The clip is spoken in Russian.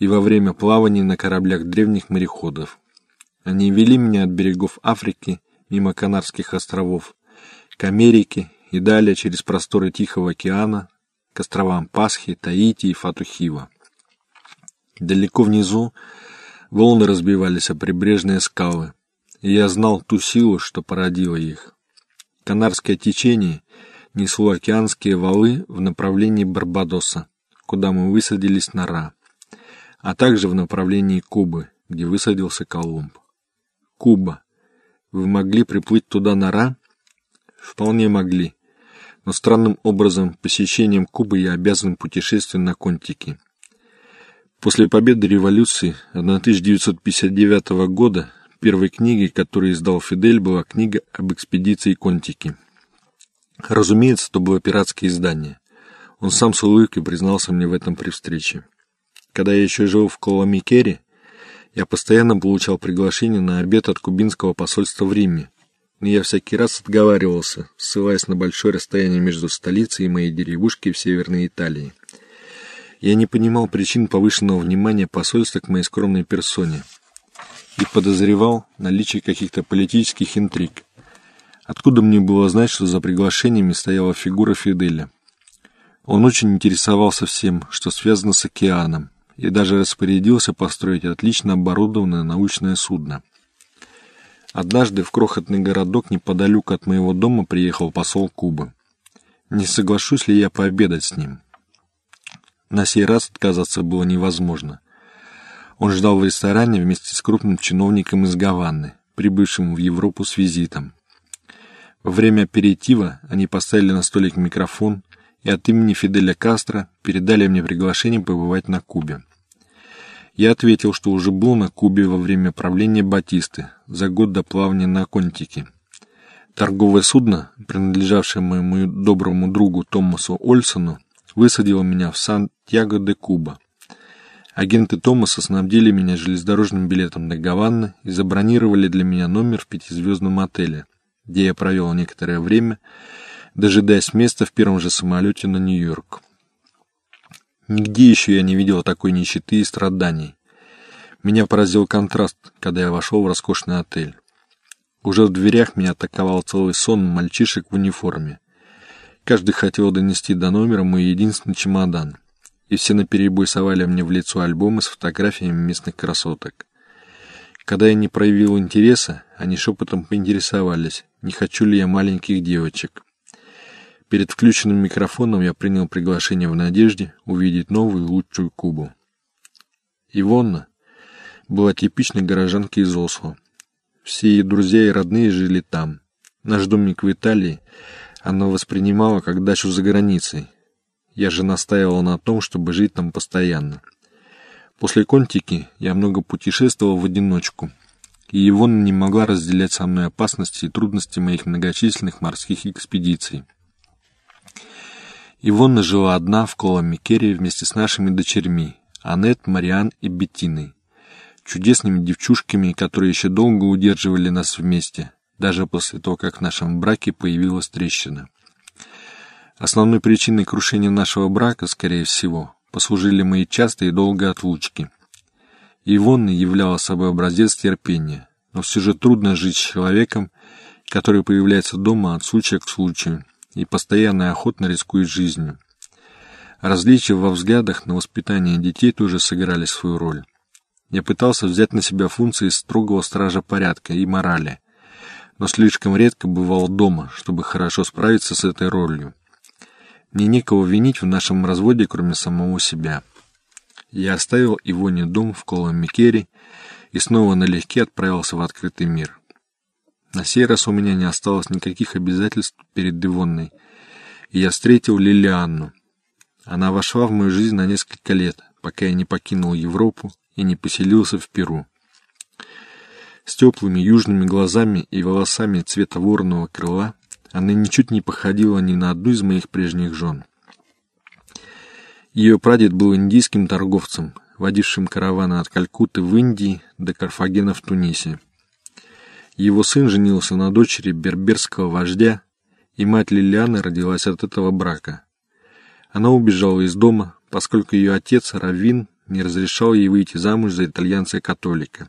и во время плаваний на кораблях древних мореходов. Они вели меня от берегов Африки, мимо Канарских островов, к Америке и далее через просторы Тихого океана, к островам Пасхи, Таити и Фатухива. Далеко внизу волны разбивались о прибрежные скалы, и я знал ту силу, что породила их. Канарское течение несло океанские валы в направлении Барбадоса, куда мы высадились на Ра, а также в направлении Кубы, где высадился Колумб. Куба. Вы могли приплыть туда на Ра? Вполне могли. Но странным образом посещением Кубы я обязан путешествию на Контике. После победы революции 1959 года первой книгой, которую издал Фидель, была книга об экспедиции Контики. Разумеется, это было пиратское издание. Он сам с улыбкой признался мне в этом при встрече. Когда я еще жил в Коломикере, я постоянно получал приглашение на обед от кубинского посольства в Риме, но я всякий раз отговаривался, ссылаясь на большое расстояние между столицей и моей деревушкой в Северной Италии. Я не понимал причин повышенного внимания посольства к моей скромной персоне и подозревал наличие каких-то политических интриг. Откуда мне было знать, что за приглашениями стояла фигура Фиделя? Он очень интересовался всем, что связано с океаном, и даже распорядился построить отлично оборудованное научное судно. Однажды в крохотный городок неподалеку от моего дома приехал посол Кубы. Не соглашусь ли я пообедать с ним? На сей раз отказаться было невозможно. Он ждал в ресторане вместе с крупным чиновником из Гаваны, прибывшим в Европу с визитом. Во время аперитива они поставили на столик микрофон и от имени Фиделя Кастро передали мне приглашение побывать на Кубе. Я ответил, что уже был на Кубе во время правления Батисты, за год до плавания на Контике. Торговое судно, принадлежавшее моему доброму другу Томасу Ольсону, высадило меня в Сан-Тьяго-де-Куба. Агенты Томаса снабдили меня железнодорожным билетом до Гаваны и забронировали для меня номер в пятизвездном отеле, где я провел некоторое время, дожидаясь места в первом же самолете на Нью-Йорк. Нигде еще я не видел такой нищеты и страданий. Меня поразил контраст, когда я вошел в роскошный отель. Уже в дверях меня атаковал целый сон мальчишек в униформе. Каждый хотел донести до номера мой единственный чемодан, и все наперебой совали мне в лицо альбомы с фотографиями местных красоток. Когда я не проявил интереса, они шепотом поинтересовались, не хочу ли я маленьких девочек. Перед включенным микрофоном я принял приглашение в надежде увидеть новую лучшую Кубу. Ивонна была типичной горожанкой из Осло. Все ее друзья и родные жили там. Наш домик в Италии она воспринимала как дачу за границей. Я же настаивал на том, чтобы жить там постоянно. После Контики я много путешествовал в одиночку, и Ивонна не могла разделять со мной опасности и трудности моих многочисленных морских экспедиций. Ивонна жила одна в Коломикере вместе с нашими дочерьми, Аннет, Мариан и Беттиной. Чудесными девчушками, которые еще долго удерживали нас вместе, даже после того, как в нашем браке появилась трещина. Основной причиной крушения нашего брака, скорее всего, послужили мои частые и долгие отлучки. Ивонна являла собой образец терпения, но все же трудно жить с человеком, который появляется дома от случая к случаю, и постоянно охотно рискует жизнью. Различия во взглядах на воспитание детей тоже сыграли свою роль. Я пытался взять на себя функции строгого стража порядка и морали, но слишком редко бывал дома, чтобы хорошо справиться с этой ролью. Мне некого винить в нашем разводе, кроме самого себя. Я оставил Ивоне дом в Коломикере и снова налегке отправился в открытый мир. На сей раз у меня не осталось никаких обязательств перед Девонной, и я встретил Лилианну. Она вошла в мою жизнь на несколько лет, пока я не покинул Европу и не поселился в Перу. С теплыми южными глазами и волосами цвета вороного крыла она ничуть не походила ни на одну из моих прежних жен. Ее прадед был индийским торговцем, водившим караваны от Калькутты в Индии до Карфагена в Тунисе. Его сын женился на дочери берберского вождя, и мать Лилианы родилась от этого брака. Она убежала из дома, поскольку ее отец, Равин, не разрешал ей выйти замуж за итальянца-католика.